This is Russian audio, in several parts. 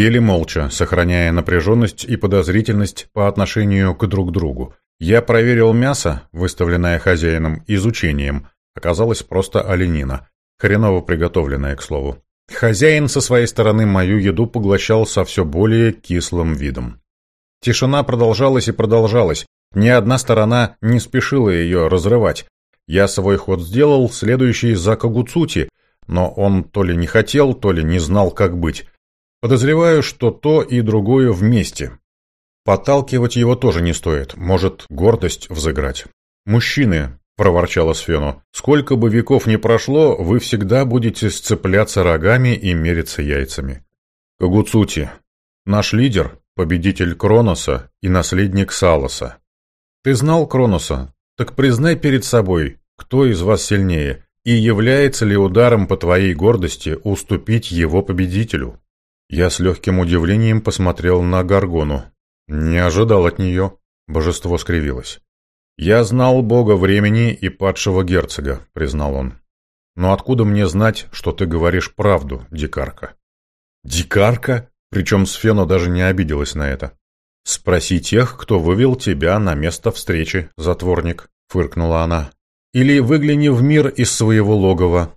Еле молча, сохраняя напряженность и подозрительность по отношению к друг другу. Я проверил мясо, выставленное хозяином изучением. Оказалось просто оленина. Хреново приготовленная, к слову. Хозяин со своей стороны мою еду поглощал со все более кислым видом. Тишина продолжалась и продолжалась. Ни одна сторона не спешила ее разрывать. Я свой ход сделал, следующий за Кагуцути, но он то ли не хотел, то ли не знал, как быть. Подозреваю, что то и другое вместе. Подталкивать его тоже не стоит, может гордость взыграть. «Мужчины», — проворчала Сфену, — «сколько бы веков ни прошло, вы всегда будете сцепляться рогами и мериться яйцами». Кагуцути, наш лидер, победитель Кроноса и наследник Салоса. Ты знал Кроноса? Так признай перед собой, кто из вас сильнее, и является ли ударом по твоей гордости уступить его победителю? Я с легким удивлением посмотрел на Гаргону. Не ожидал от нее. Божество скривилось. «Я знал бога времени и падшего герцога», — признал он. «Но откуда мне знать, что ты говоришь правду, дикарка?» «Дикарка?» Причем Сфена даже не обиделась на это. «Спроси тех, кто вывел тебя на место встречи, затворник», — фыркнула она. «Или выгляни в мир из своего логова.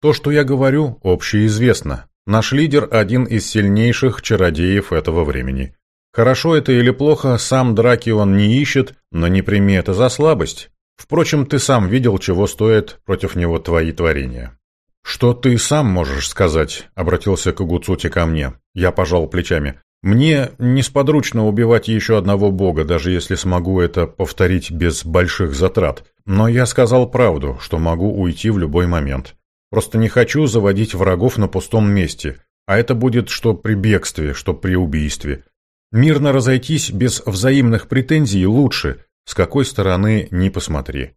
То, что я говорю, общеизвестно. Наш лидер – один из сильнейших чародеев этого времени. Хорошо это или плохо, сам драки он не ищет, но не прими это за слабость. Впрочем, ты сам видел, чего стоят против него твои творения. «Что ты сам можешь сказать?» – обратился Кагуцути ко мне. Я пожал плечами. «Мне несподручно убивать еще одного бога, даже если смогу это повторить без больших затрат. Но я сказал правду, что могу уйти в любой момент. Просто не хочу заводить врагов на пустом месте, а это будет что при бегстве, что при убийстве. Мирно разойтись без взаимных претензий лучше, с какой стороны ни посмотри.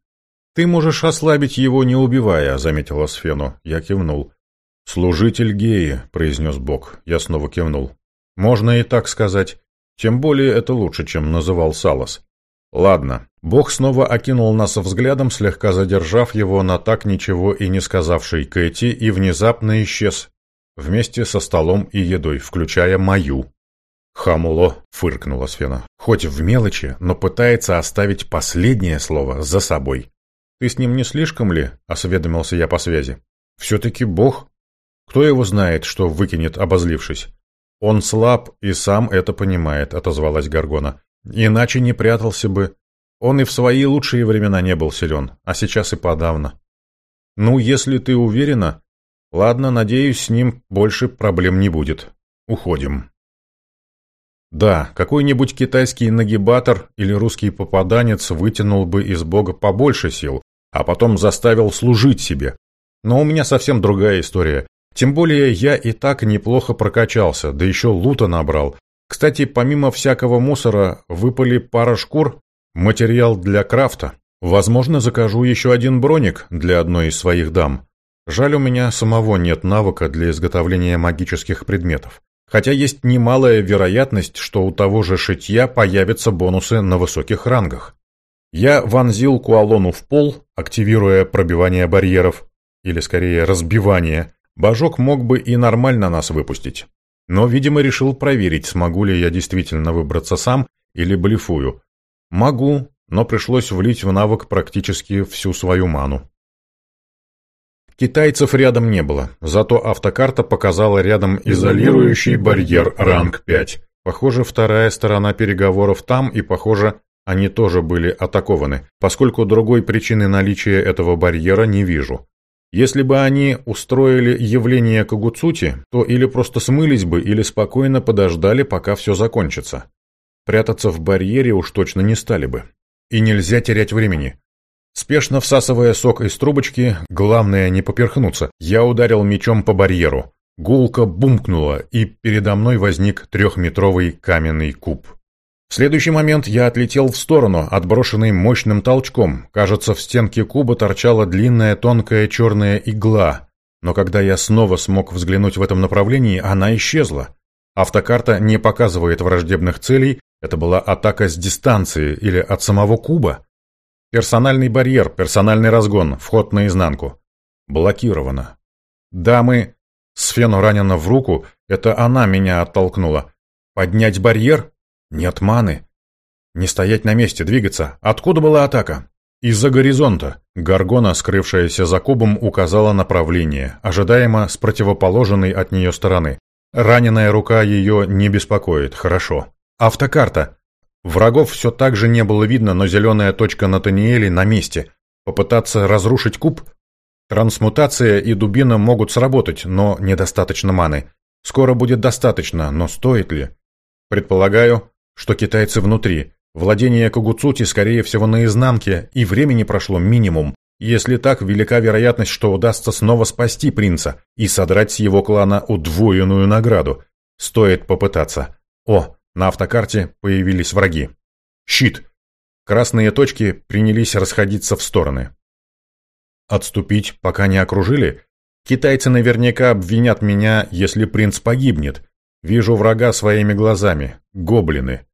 «Ты можешь ослабить его, не убивая», — заметила Сфену. Я кивнул. «Служитель геи», — произнес Бог. Я снова кивнул. «Можно и так сказать. Тем более это лучше, чем называл Салас. Ладно, Бог снова окинул нас взглядом, слегка задержав его на так ничего и не сказавшей Кэти, и внезапно исчез. Вместе со столом и едой, включая мою. «Хамуло!» — фыркнула Сфена. «Хоть в мелочи, но пытается оставить последнее слово за собой». «Ты с ним не слишком ли?» — осведомился я по связи. «Все-таки Бог. Кто его знает, что выкинет, обозлившись?» «Он слаб и сам это понимает», — отозвалась Гаргона. Иначе не прятался бы. Он и в свои лучшие времена не был силен, а сейчас и подавно. Ну, если ты уверена... Ладно, надеюсь, с ним больше проблем не будет. Уходим. Да, какой-нибудь китайский нагибатор или русский попаданец вытянул бы из бога побольше сил, а потом заставил служить себе. Но у меня совсем другая история. Тем более я и так неплохо прокачался, да еще лута набрал, кстати, помимо всякого мусора, выпали пара шкур, материал для крафта. Возможно, закажу еще один броник для одной из своих дам. Жаль, у меня самого нет навыка для изготовления магических предметов. Хотя есть немалая вероятность, что у того же шитья появятся бонусы на высоких рангах. Я вонзил куалону в пол, активируя пробивание барьеров, или скорее разбивание. Божок мог бы и нормально нас выпустить. Но, видимо, решил проверить, смогу ли я действительно выбраться сам или блефую. Могу, но пришлось влить в навык практически всю свою ману. Китайцев рядом не было, зато автокарта показала рядом изолирующий барьер ранг 5. Похоже, вторая сторона переговоров там, и, похоже, они тоже были атакованы, поскольку другой причины наличия этого барьера не вижу. Если бы они устроили явление Кагуцути, то или просто смылись бы, или спокойно подождали, пока все закончится. Прятаться в барьере уж точно не стали бы. И нельзя терять времени. Спешно всасывая сок из трубочки, главное не поперхнуться, я ударил мечом по барьеру. Гулка бумкнула, и передо мной возник трехметровый каменный куб. В следующий момент я отлетел в сторону, отброшенный мощным толчком. Кажется, в стенке куба торчала длинная тонкая черная игла. Но когда я снова смог взглянуть в этом направлении, она исчезла. Автокарта не показывает враждебных целей, это была атака с дистанции или от самого куба. Персональный барьер, персональный разгон, вход наизнанку. Блокировано. Дамы, Сфену ранена в руку, это она меня оттолкнула. Поднять барьер? Нет маны. Не стоять на месте, двигаться. Откуда была атака? Из-за горизонта. Гаргона, скрывшаяся за кубом, указала направление, ожидаемо с противоположной от нее стороны. Раненая рука ее не беспокоит, хорошо. Автокарта. Врагов все так же не было видно, но зеленая точка на Таниэле на месте. Попытаться разрушить куб? Трансмутация и дубина могут сработать, но недостаточно маны. Скоро будет достаточно, но стоит ли? Предполагаю, что китайцы внутри. Владение Кагуцути, скорее всего, на изнанке, и времени прошло минимум. Если так, велика вероятность, что удастся снова спасти принца и содрать с его клана удвоенную награду. Стоит попытаться. О, на автокарте появились враги. Щит. Красные точки принялись расходиться в стороны. Отступить, пока не окружили? Китайцы наверняка обвинят меня, если принц погибнет. Вижу врага своими глазами. Гоблины.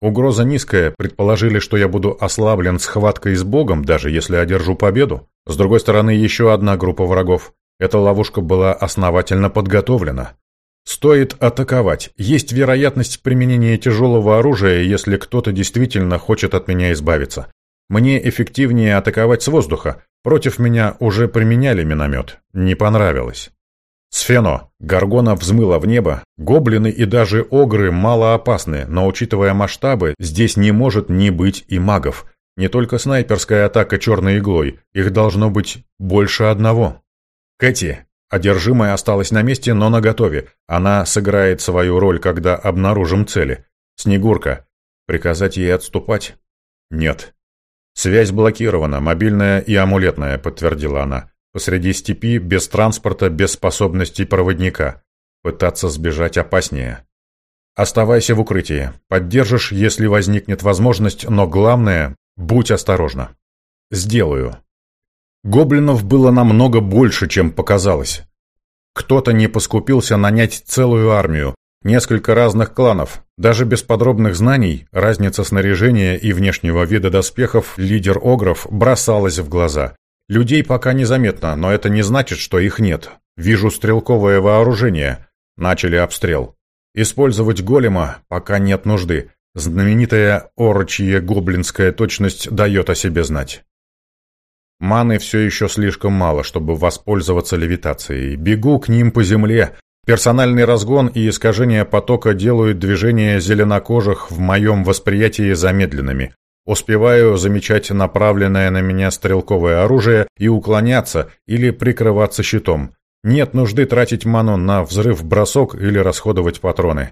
Угроза низкая, предположили, что я буду ослаблен схваткой с Богом, даже если одержу победу. С другой стороны, еще одна группа врагов. Эта ловушка была основательно подготовлена. Стоит атаковать. Есть вероятность применения тяжелого оружия, если кто-то действительно хочет от меня избавиться. Мне эффективнее атаковать с воздуха. Против меня уже применяли миномет. Не понравилось. Сфено. Гаргона взмыла в небо. Гоблины и даже огры мало опасны, но учитывая масштабы, здесь не может не быть и магов. Не только снайперская атака черной иглой, их должно быть больше одного. Кэти. Одержимая осталась на месте, но наготове. Она сыграет свою роль, когда обнаружим цели. Снегурка. Приказать ей отступать? Нет. Связь блокирована, мобильная и амулетная, подтвердила она. Посреди степи, без транспорта, без способностей проводника. Пытаться сбежать опаснее. Оставайся в укрытии. Поддержишь, если возникнет возможность, но главное – будь осторожна. Сделаю. Гоблинов было намного больше, чем показалось. Кто-то не поскупился нанять целую армию, несколько разных кланов. Даже без подробных знаний разница снаряжения и внешнего вида доспехов лидер Огров бросалась в глаза. Людей пока незаметно, но это не значит, что их нет. Вижу стрелковое вооружение. Начали обстрел. Использовать голема пока нет нужды. Знаменитая орочья гоблинская точность дает о себе знать. Маны все еще слишком мало, чтобы воспользоваться левитацией. Бегу к ним по земле. Персональный разгон и искажение потока делают движения зеленокожих в моем восприятии замедленными. Успеваю замечать направленное на меня стрелковое оружие и уклоняться или прикрываться щитом. Нет нужды тратить ману на взрыв-бросок или расходовать патроны.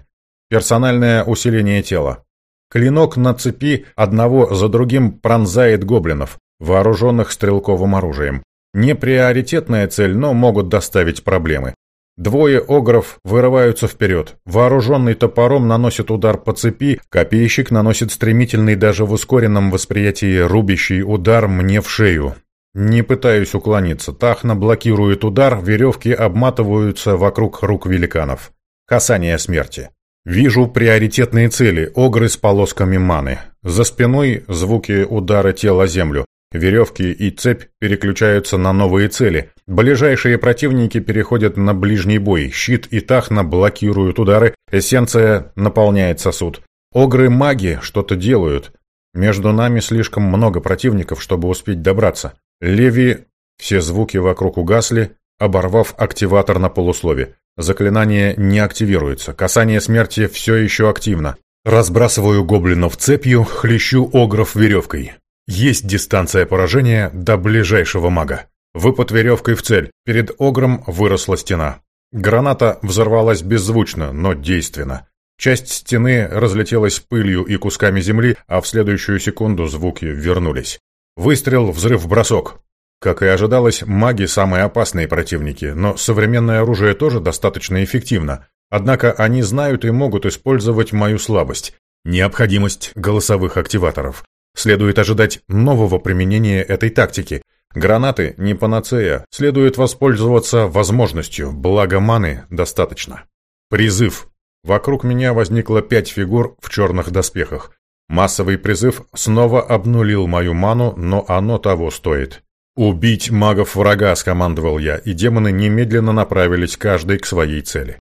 Персональное усиление тела. Клинок на цепи одного за другим пронзает гоблинов, вооруженных стрелковым оружием. Не приоритетная цель, но могут доставить проблемы. Двое огров вырываются вперед. Вооруженный топором наносит удар по цепи, копейщик наносит стремительный даже в ускоренном восприятии рубящий удар мне в шею. Не пытаюсь уклониться. Тахна блокирует удар, веревки обматываются вокруг рук великанов. Касание смерти. Вижу приоритетные цели, огры с полосками маны. За спиной звуки удара тела землю. Веревки и цепь переключаются на новые цели. Ближайшие противники переходят на ближний бой. Щит и Тахна блокируют удары. Эссенция наполняет сосуд. Огры-маги что-то делают. Между нами слишком много противников, чтобы успеть добраться. Леви... Все звуки вокруг угасли, оборвав активатор на полуслове. Заклинание не активируется. Касание смерти все еще активно. Разбрасываю гоблинов цепью, хлещу огров веревкой. Есть дистанция поражения до ближайшего мага. Выпад веревкой в цель. Перед огром выросла стена. Граната взорвалась беззвучно, но действенно. Часть стены разлетелась пылью и кусками земли, а в следующую секунду звуки вернулись. Выстрел, взрыв, бросок. Как и ожидалось, маги – самые опасные противники, но современное оружие тоже достаточно эффективно. Однако они знают и могут использовать мою слабость – необходимость голосовых активаторов. Следует ожидать нового применения этой тактики. Гранаты не панацея, следует воспользоваться возможностью, благо маны достаточно. Призыв. Вокруг меня возникло пять фигур в черных доспехах. Массовый призыв снова обнулил мою ману, но оно того стоит. «Убить магов врага!» — скомандовал я, и демоны немедленно направились каждый к своей цели.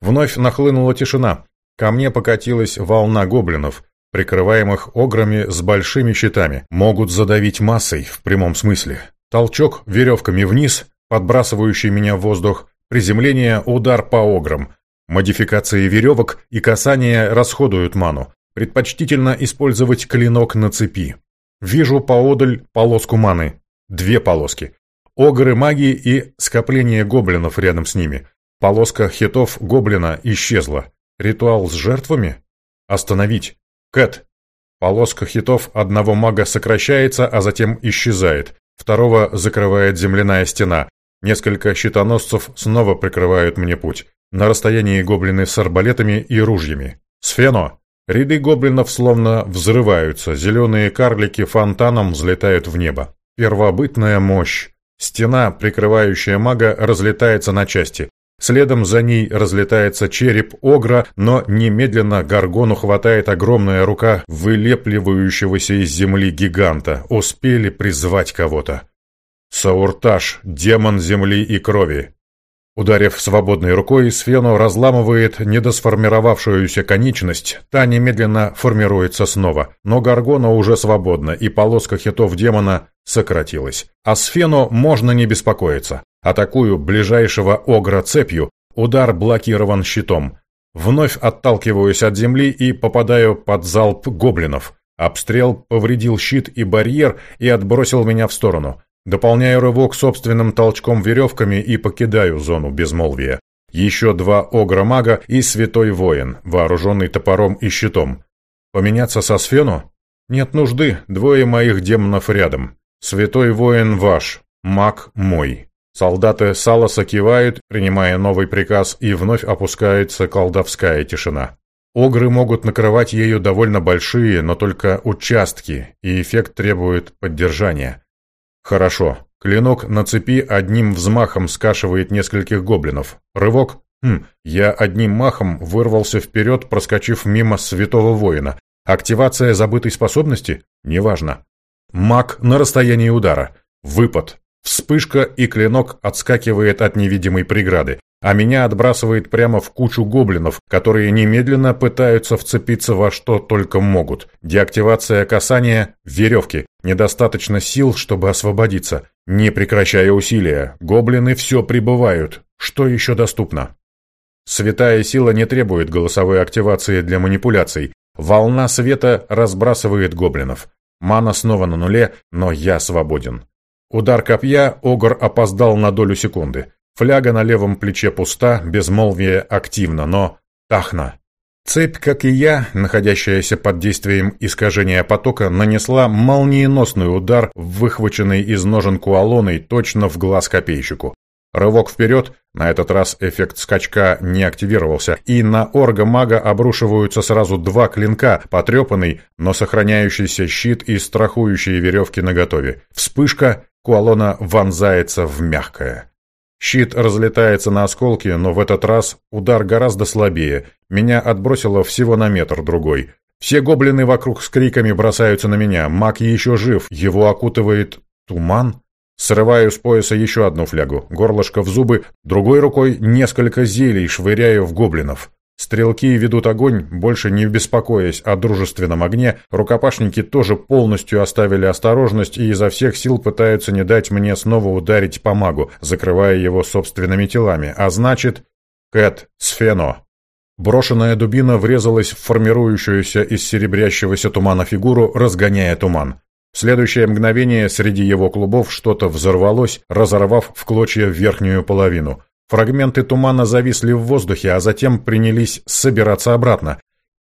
Вновь нахлынула тишина. Ко мне покатилась волна гоблинов, прикрываемых ограми с большими щитами. Могут задавить массой, в прямом смысле. Толчок веревками вниз, подбрасывающий меня в воздух, приземление, удар по ограм. Модификации веревок и касания расходуют ману. Предпочтительно использовать клинок на цепи. Вижу поодаль полоску маны. Две полоски. Огры магии и скопление гоблинов рядом с ними. Полоска хитов гоблина исчезла. Ритуал с жертвами? Остановить. Кэт. Полоска хитов одного мага сокращается, а затем исчезает. Второго закрывает земляная стена. Несколько щитоносцев снова прикрывают мне путь. На расстоянии гоблины с арбалетами и ружьями. Сфено. Ряды гоблинов словно взрываются, зеленые карлики фонтаном взлетают в небо. Первобытная мощь. Стена, прикрывающая мага, разлетается на части. Следом за ней разлетается череп Огра, но немедленно Гаргону хватает огромная рука вылепливающегося из земли гиганта. Успели призвать кого-то. Саурташ, демон земли и крови. Ударив свободной рукой, Сфену разламывает недосформировавшуюся конечность, та немедленно формируется снова, но Гаргона уже свободна, и полоска хитов демона сократилась. А Сфену можно не беспокоиться. Атакую ближайшего Огра цепью, удар блокирован щитом. Вновь отталкиваюсь от земли и попадаю под залп гоблинов. Обстрел повредил щит и барьер и отбросил меня в сторону. Дополняю рывок собственным толчком веревками и покидаю зону безмолвия. Еще два огра-мага и святой воин, вооруженный топором и щитом. Поменяться со Сфену? Нет нужды, двое моих демонов рядом. Святой воин ваш, маг мой. Солдаты Саласа кивают, принимая новый приказ, и вновь опускается колдовская тишина. Огры могут накрывать ею довольно большие, но только участки, и эффект требует поддержания. Хорошо. Клинок на цепи одним взмахом скашивает нескольких гоблинов. Рывок. Хм, я одним махом вырвался вперед, проскочив мимо святого воина. Активация забытой способности? Неважно. Маг на расстоянии удара. Выпад. Вспышка, и клинок отскакивает от невидимой преграды а меня отбрасывает прямо в кучу гоблинов, которые немедленно пытаются вцепиться во что только могут. Деактивация касания – веревки. Недостаточно сил, чтобы освободиться. Не прекращая усилия, гоблины все прибывают. Что еще доступно? Святая сила не требует голосовой активации для манипуляций. Волна света разбрасывает гоблинов. Мана снова на нуле, но я свободен. Удар копья Огр опоздал на долю секунды. Фляга на левом плече пуста, безмолвие активно, но тахна. Цепь, как и я, находящаяся под действием искажения потока, нанесла молниеносный удар, выхваченный из ножен куалоной точно в глаз копейщику. Рывок вперед, на этот раз эффект скачка не активировался, и на орга-мага обрушиваются сразу два клинка, потрепанный, но сохраняющийся щит и страхующие веревки наготове. Вспышка, куалона вонзается в мягкое. Щит разлетается на осколки, но в этот раз удар гораздо слабее. Меня отбросило всего на метр-другой. Все гоблины вокруг с криками бросаются на меня. Маг еще жив, его окутывает туман. Срываю с пояса еще одну флягу, горлышко в зубы, другой рукой несколько зелий швыряю в гоблинов. Стрелки ведут огонь, больше не беспокоясь о дружественном огне, рукопашники тоже полностью оставили осторожность и изо всех сил пытаются не дать мне снова ударить по магу, закрывая его собственными телами, а значит... Кэт, Сфено. Брошенная дубина врезалась в формирующуюся из серебрящегося тумана фигуру, разгоняя туман. В следующее мгновение среди его клубов что-то взорвалось, разорвав в клочья верхнюю половину. Фрагменты тумана зависли в воздухе, а затем принялись собираться обратно.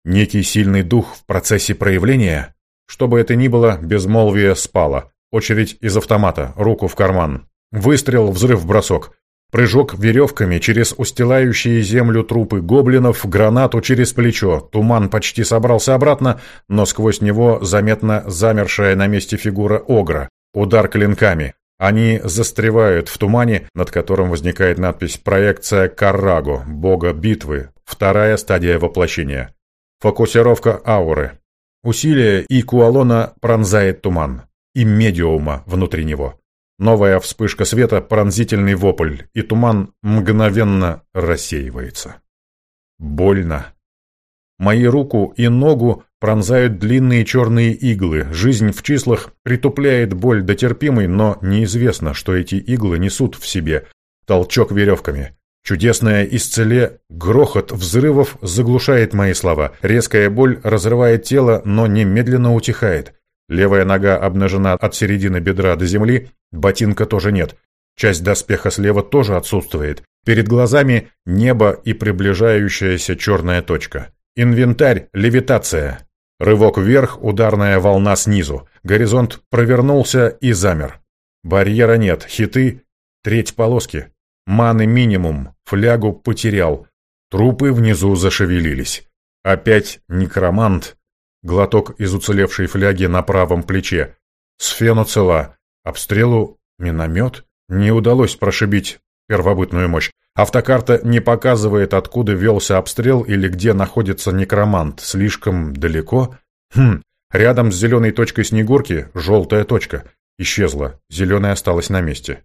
Некий сильный дух в процессе проявления? Что бы это ни было, безмолвие спало. Очередь из автомата, руку в карман. Выстрел, взрыв, бросок. Прыжок веревками через устилающие землю трупы гоблинов, гранату через плечо. Туман почти собрался обратно, но сквозь него заметно замершая на месте фигура Огра. Удар клинками. Они застревают в тумане, над которым возникает надпись «Проекция Карраго, бога битвы, вторая стадия воплощения». Фокусировка ауры. Усилие и Куалона пронзает туман. И медиума внутри него. Новая вспышка света, пронзительный вопль, и туман мгновенно рассеивается. Больно. Мои руку и ногу пронзают длинные черные иглы. Жизнь в числах притупляет боль до терпимой, но неизвестно, что эти иглы несут в себе. Толчок веревками. Чудесное исцеле, грохот взрывов заглушает мои слова. Резкая боль разрывает тело, но немедленно утихает. Левая нога обнажена от середины бедра до земли, ботинка тоже нет. Часть доспеха слева тоже отсутствует. Перед глазами небо и приближающаяся черная точка. Инвентарь, левитация. Рывок вверх, ударная волна снизу. Горизонт провернулся и замер. Барьера нет, хиты, треть полоски. Маны минимум, флягу потерял. Трупы внизу зашевелились. Опять некромант, Глоток из уцелевшей фляги на правом плече. Сфена цела. Обстрелу миномет? Не удалось прошибить первобытную мощь. Автокарта не показывает, откуда велся обстрел или где находится некромант. Слишком далеко? Хм, рядом с зеленой точкой Снегурки желтая точка. Исчезла, зеленая осталась на месте.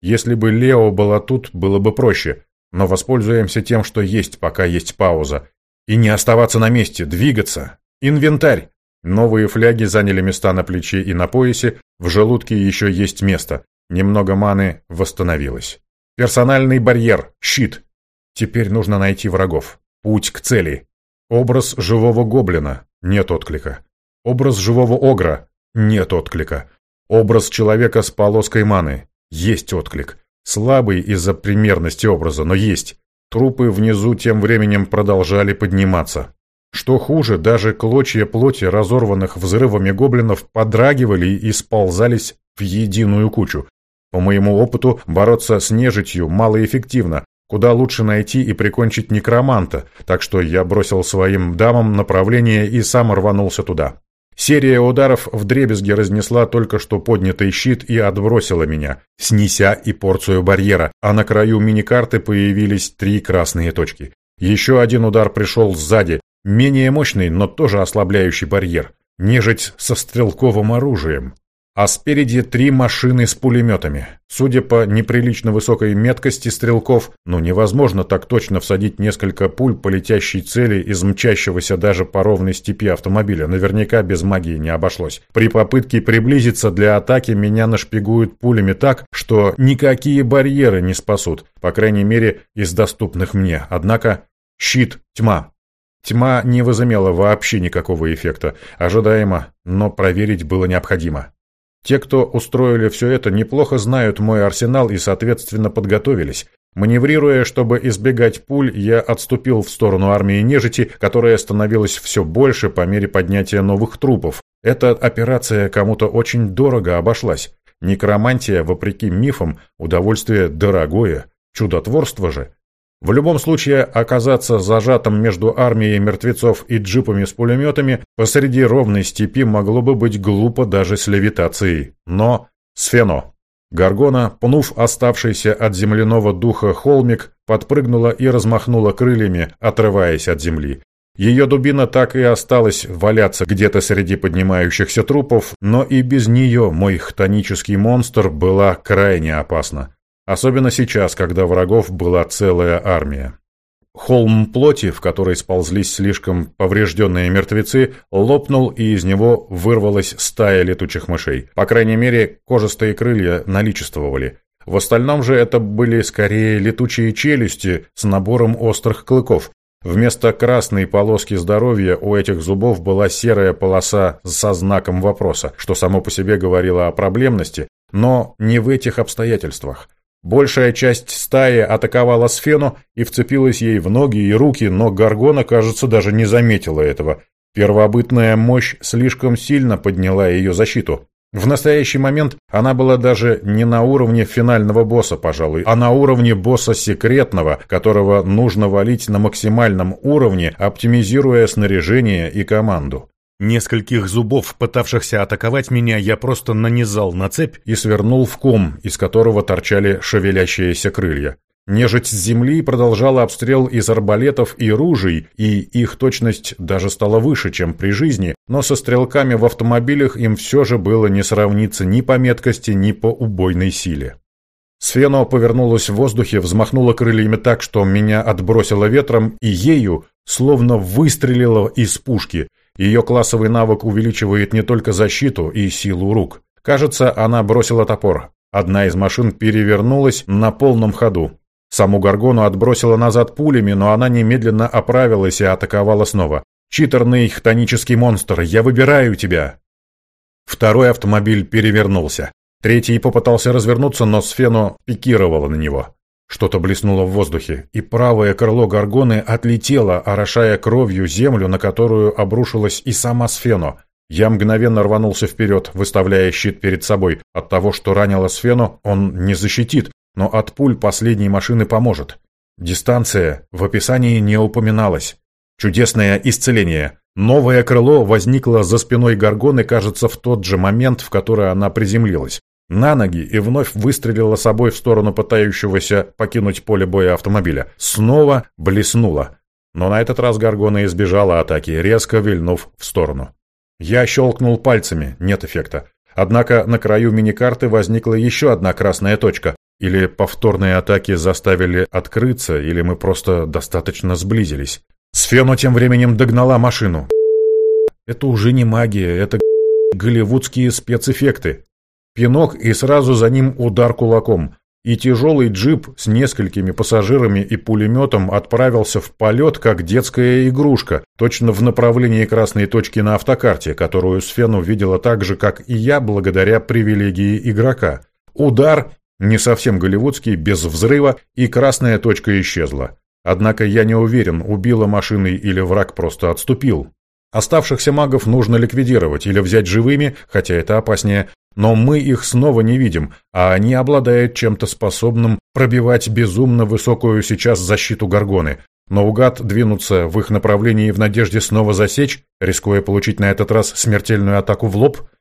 Если бы Лео была тут, было бы проще. Но воспользуемся тем, что есть, пока есть пауза. И не оставаться на месте, двигаться. Инвентарь. Новые фляги заняли места на плече и на поясе, в желудке еще есть место. Немного маны восстановилось. Персональный барьер, щит. Теперь нужно найти врагов. Путь к цели. Образ живого гоблина. Нет отклика. Образ живого огра. Нет отклика. Образ человека с полоской маны. Есть отклик. Слабый из-за примерности образа, но есть. Трупы внизу тем временем продолжали подниматься. Что хуже, даже клочья плоти разорванных взрывами гоблинов подрагивали и сползались в единую кучу. По моему опыту, бороться с нежитью малоэффективно. Куда лучше найти и прикончить некроманта, так что я бросил своим дамам направление и сам рванулся туда. Серия ударов в дребезге разнесла только что поднятый щит и отбросила меня, снеся и порцию барьера, а на краю миникарты появились три красные точки. Еще один удар пришел сзади, Менее мощный, но тоже ослабляющий барьер. Нежить со стрелковым оружием. А спереди три машины с пулеметами. Судя по неприлично высокой меткости стрелков, ну невозможно так точно всадить несколько пуль по летящей цели из мчащегося даже по ровной степи автомобиля. Наверняка без магии не обошлось. При попытке приблизиться для атаки меня нашпигуют пулями так, что никакие барьеры не спасут. По крайней мере, из доступных мне. Однако щит – тьма. Тьма не возымела вообще никакого эффекта. Ожидаемо, но проверить было необходимо. Те, кто устроили все это, неплохо знают мой арсенал и, соответственно, подготовились. Маневрируя, чтобы избегать пуль, я отступил в сторону армии нежити, которая становилась все больше по мере поднятия новых трупов. Эта операция кому-то очень дорого обошлась. Некромантия, вопреки мифам, удовольствие дорогое. Чудотворство же. В любом случае, оказаться зажатым между армией мертвецов и джипами с пулеметами посреди ровной степи могло бы быть глупо даже с левитацией. Но Сфено. Гаргона, пнув оставшийся от земляного духа холмик, подпрыгнула и размахнула крыльями, отрываясь от земли. Ее дубина так и осталась валяться где-то среди поднимающихся трупов, но и без нее мой хтонический монстр была крайне опасна. Особенно сейчас, когда врагов была целая армия. Холм плоти, в который сползлись слишком поврежденные мертвецы, лопнул, и из него вырвалась стая летучих мышей. По крайней мере, кожистые крылья наличествовали. В остальном же это были скорее летучие челюсти с набором острых клыков. Вместо красной полоски здоровья у этих зубов была серая полоса со знаком вопроса, что само по себе говорило о проблемности, но не в этих обстоятельствах. Большая часть стаи атаковала Сфену и вцепилась ей в ноги и руки, но Гаргона, кажется, даже не заметила этого. Первобытная мощь слишком сильно подняла ее защиту. В настоящий момент она была даже не на уровне финального босса, пожалуй, а на уровне босса секретного, которого нужно валить на максимальном уровне, оптимизируя снаряжение и команду. Нескольких зубов, пытавшихся атаковать меня, я просто нанизал на цепь и свернул в ком, из которого торчали шевелящиеся крылья. Нежить с земли продолжала обстрел из арбалетов и ружей, и их точность даже стала выше, чем при жизни, но со стрелками в автомобилях им все же было не сравниться ни по меткости, ни по убойной силе. Сфено повернулась в воздухе, взмахнула крыльями так, что меня отбросило ветром, и ею словно выстрелила из пушки. Ее классовый навык увеличивает не только защиту и силу рук. Кажется, она бросила топор. Одна из машин перевернулась на полном ходу. Саму Гаргону отбросила назад пулями, но она немедленно оправилась и атаковала снова. «Читерный хтонический монстр, я выбираю тебя!» Второй автомобиль перевернулся. Третий попытался развернуться, но Сфено пикировала на него. Что-то блеснуло в воздухе, и правое крыло Гаргоны отлетело, орошая кровью землю, на которую обрушилась и сама Сфено. Я мгновенно рванулся вперед, выставляя щит перед собой. От того, что ранило Сфену, он не защитит, но от пуль последней машины поможет. Дистанция в описании не упоминалась. Чудесное исцеление. Новое крыло возникло за спиной Гаргоны, кажется, в тот же момент, в который она приземлилась. На ноги и вновь выстрелила собой в сторону пытающегося покинуть поле боя автомобиля. Снова блеснула. Но на этот раз Гаргона избежала атаки, резко вильнув в сторону. Я щелкнул пальцами, нет эффекта. Однако на краю миникарты возникла еще одна красная точка. Или повторные атаки заставили открыться, или мы просто достаточно сблизились. Сфену тем временем догнала машину. Это уже не магия, это голливудские спецэффекты. Пинок и сразу за ним удар кулаком. И тяжелый джип с несколькими пассажирами и пулеметом отправился в полет, как детская игрушка, точно в направлении красной точки на автокарте, которую Сфену видела так же, как и я, благодаря привилегии игрока. Удар, не совсем голливудский, без взрыва, и красная точка исчезла. Однако я не уверен, убила машины или враг просто отступил. Оставшихся магов нужно ликвидировать или взять живыми, хотя это опаснее, но мы их снова не видим, а они обладают чем-то способным пробивать безумно высокую сейчас защиту Гаргоны. Наугад двинуться в их направлении в надежде снова засечь, рискуя получить на этот раз смертельную атаку в лоб –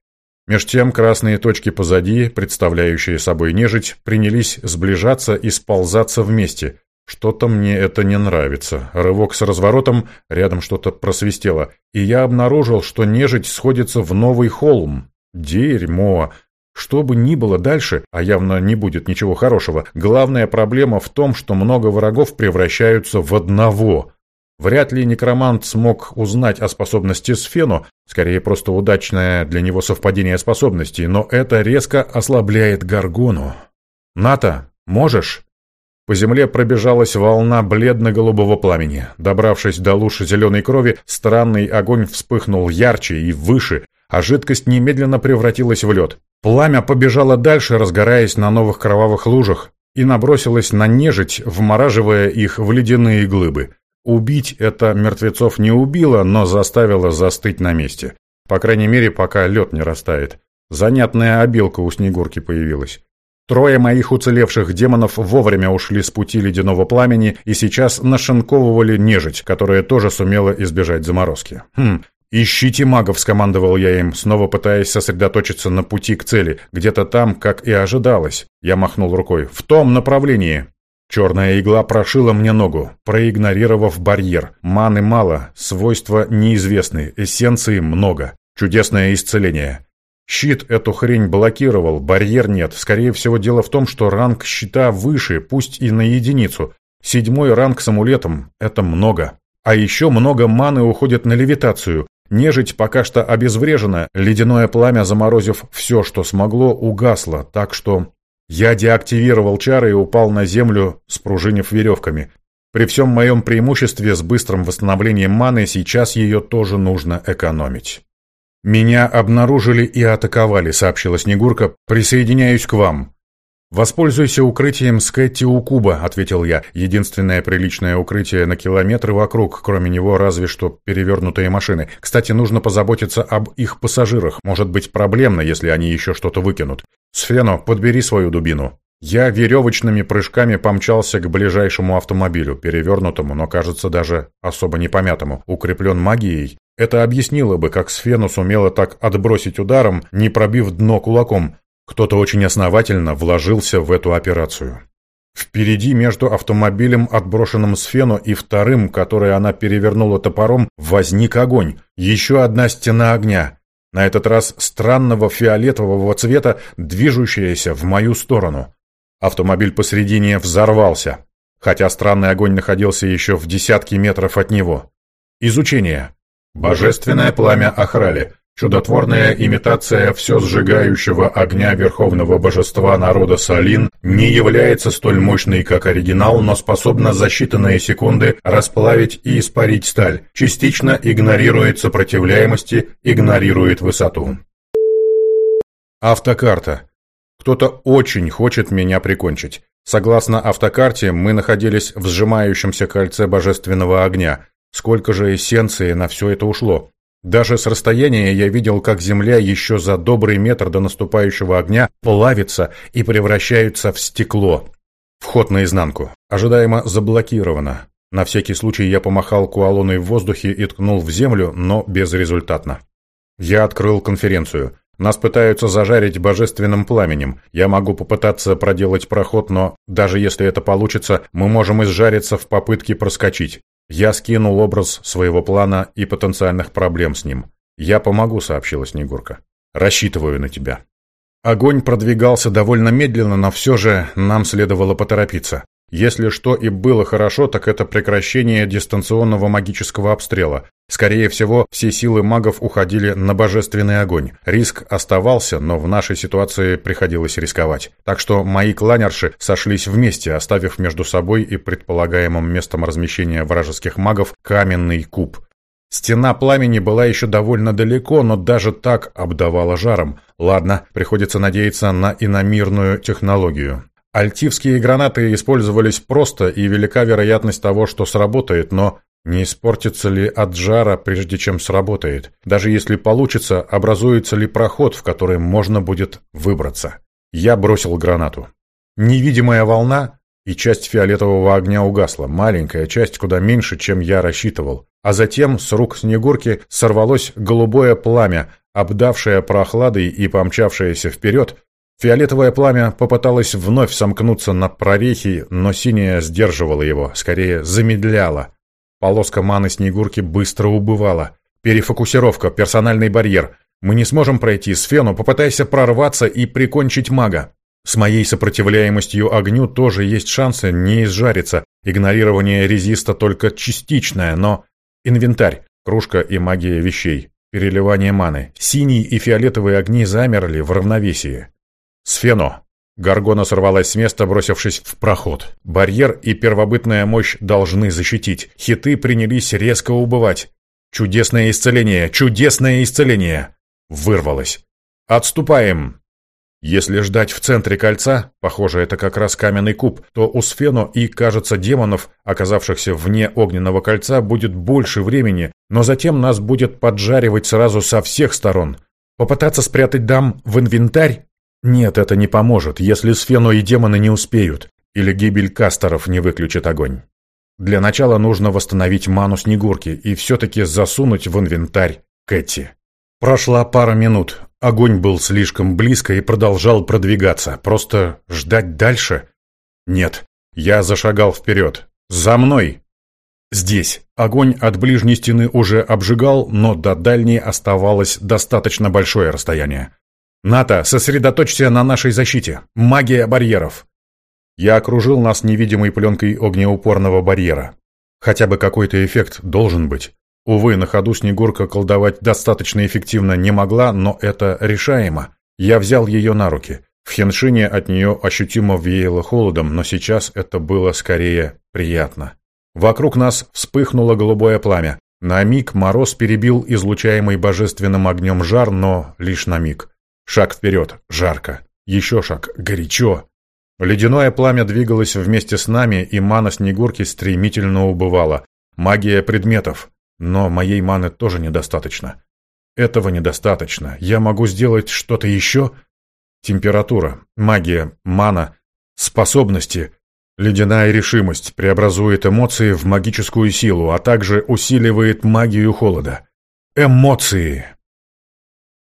Меж тем красные точки позади, представляющие собой нежить, принялись сближаться и сползаться вместе. Что-то мне это не нравится. Рывок с разворотом, рядом что-то просвистело, и я обнаружил, что нежить сходится в новый холм. Дерьмо! Что бы ни было дальше, а явно не будет ничего хорошего, главная проблема в том, что много врагов превращаются в одного. Вряд ли некромант смог узнать о способности Сфену, скорее просто удачное для него совпадение способностей, но это резко ослабляет Гаргону. «Ната, можешь?» По земле пробежалась волна бледно-голубого пламени. Добравшись до лужи зеленой крови, странный огонь вспыхнул ярче и выше, а жидкость немедленно превратилась в лед. Пламя побежало дальше, разгораясь на новых кровавых лужах, и набросилось на нежить, вмораживая их в ледяные глыбы. Убить это мертвецов не убило, но заставило застыть на месте. По крайней мере, пока лед не растает. Занятная обилка у Снегурки появилась. Трое моих уцелевших демонов вовремя ушли с пути ледяного пламени и сейчас нашинковывали нежить, которая тоже сумела избежать заморозки. Хм, «Ищите магов», — скомандовал я им, снова пытаясь сосредоточиться на пути к цели. Где-то там, как и ожидалось. Я махнул рукой. «В том направлении». Черная игла прошила мне ногу, проигнорировав барьер. Маны мало, свойства неизвестны, эссенции много. Чудесное исцеление. Щит эту хрень блокировал, барьер нет. Скорее всего, дело в том, что ранг щита выше, пусть и на единицу. Седьмой ранг с амулетом – это много. А еще много маны уходит на левитацию. Нежить пока что обезврежена, ледяное пламя, заморозив все, что смогло, угасло, так что я деактивировал чары и упал на землю, спружинив веревками. При всем моем преимуществе с быстрым восстановлением маны сейчас ее тоже нужно экономить. «Меня обнаружили и атаковали», — сообщила Снегурка. «Присоединяюсь к вам». «Воспользуйся укрытием Скэтти у куба», — ответил я. «Единственное приличное укрытие на километры вокруг, кроме него разве что перевернутые машины. Кстати, нужно позаботиться об их пассажирах. Может быть проблемно, если они еще что-то выкинут. Сфено, подбери свою дубину». Я веревочными прыжками помчался к ближайшему автомобилю, перевернутому, но, кажется, даже особо не помятому. Укреплен магией. Это объяснило бы, как Сфену сумела так отбросить ударом, не пробив дно кулаком. Кто-то очень основательно вложился в эту операцию. Впереди между автомобилем, отброшенным с и вторым, который она перевернула топором, возник огонь. Еще одна стена огня. На этот раз странного фиолетового цвета, движущаяся в мою сторону. Автомобиль посредине взорвался, хотя странный огонь находился еще в десятке метров от него. Изучение. Божественное пламя Ахрали. Чудотворная имитация все сжигающего огня верховного божества народа Салин не является столь мощной, как оригинал, но способна за считанные секунды расплавить и испарить сталь, частично игнорирует сопротивляемости, игнорирует высоту. Автокарта. Кто-то очень хочет меня прикончить. Согласно автокарте, мы находились в сжимающемся кольце божественного огня. Сколько же эссенции на все это ушло? Даже с расстояния я видел, как земля еще за добрый метр до наступающего огня плавится и превращается в стекло. Вход наизнанку. Ожидаемо заблокировано. На всякий случай я помахал куалоной в воздухе и ткнул в землю, но безрезультатно. Я открыл конференцию. Нас пытаются зажарить божественным пламенем. Я могу попытаться проделать проход, но даже если это получится, мы можем изжариться в попытке проскочить. Я скинул образ своего плана и потенциальных проблем с ним. «Я помогу», — сообщила Снегурка. «Рассчитываю на тебя». Огонь продвигался довольно медленно, но все же нам следовало поторопиться. Если что и было хорошо, так это прекращение дистанционного магического обстрела. Скорее всего, все силы магов уходили на божественный огонь. Риск оставался, но в нашей ситуации приходилось рисковать. Так что мои кланерши сошлись вместе, оставив между собой и предполагаемым местом размещения вражеских магов каменный куб. Стена пламени была еще довольно далеко, но даже так обдавала жаром. Ладно, приходится надеяться на иномирную технологию. Альтивские гранаты использовались просто, и велика вероятность того, что сработает, но не испортится ли от жара, прежде чем сработает? Даже если получится, образуется ли проход, в который можно будет выбраться? Я бросил гранату. Невидимая волна, и часть фиолетового огня угасла, маленькая часть куда меньше, чем я рассчитывал. А затем с рук Снегурки сорвалось голубое пламя, обдавшее прохладой и помчавшееся вперед, Фиолетовое пламя попыталось вновь сомкнуться на прорехи, но синее сдерживало его, скорее замедляло. Полоска маны Снегурки быстро убывала. Перефокусировка, персональный барьер. Мы не сможем пройти с Фену, попытайся прорваться и прикончить мага. С моей сопротивляемостью огню тоже есть шансы не изжариться. Игнорирование резиста только частичное, но... Инвентарь, кружка и магия вещей. Переливание маны. Синий и фиолетовые огни замерли в равновесии. «Сфено!» Гаргона сорвалась с места, бросившись в проход. Барьер и первобытная мощь должны защитить. Хиты принялись резко убывать. «Чудесное исцеление! Чудесное исцеление!» Вырвалось. «Отступаем!» Если ждать в центре кольца, похоже, это как раз каменный куб, то у Сфено и, кажется, демонов, оказавшихся вне огненного кольца, будет больше времени, но затем нас будет поджаривать сразу со всех сторон. Попытаться спрятать дам в инвентарь нет, это не поможет, если Сфено и демоны не успеют, или гибель кастеров не выключит огонь. Для начала нужно восстановить ману Снегурки и все-таки засунуть в инвентарь Кэти. Прошла пара минут. Огонь был слишком близко и продолжал продвигаться. Просто ждать дальше? Нет. Я зашагал вперед. «За мной!» Здесь. Огонь от ближней стены уже обжигал, но до дальней оставалось достаточно большое расстояние. «НАТО, сосредоточься на нашей защите. Магия барьеров!» Я окружил нас невидимой пленкой огнеупорного барьера. Хотя бы какой-то эффект должен быть. Увы, на ходу Снегурка колдовать достаточно эффективно не могла, но это решаемо. Я взял ее на руки. В Хеншине от нее ощутимо веяло холодом, но сейчас это было скорее приятно. Вокруг нас вспыхнуло голубое пламя. На миг мороз перебил излучаемый божественным огнем жар, но лишь на миг. Шаг вперед, жарко. Еще шаг, горячо. Ледяное пламя двигалось вместе с нами, и мана Снегурки стремительно убывала. Магия предметов. Но моей маны тоже недостаточно. Этого недостаточно. Я могу сделать что-то еще? Температура, магия, мана, способности. Ледяная решимость преобразует эмоции в магическую силу, а также усиливает магию холода. Эмоции!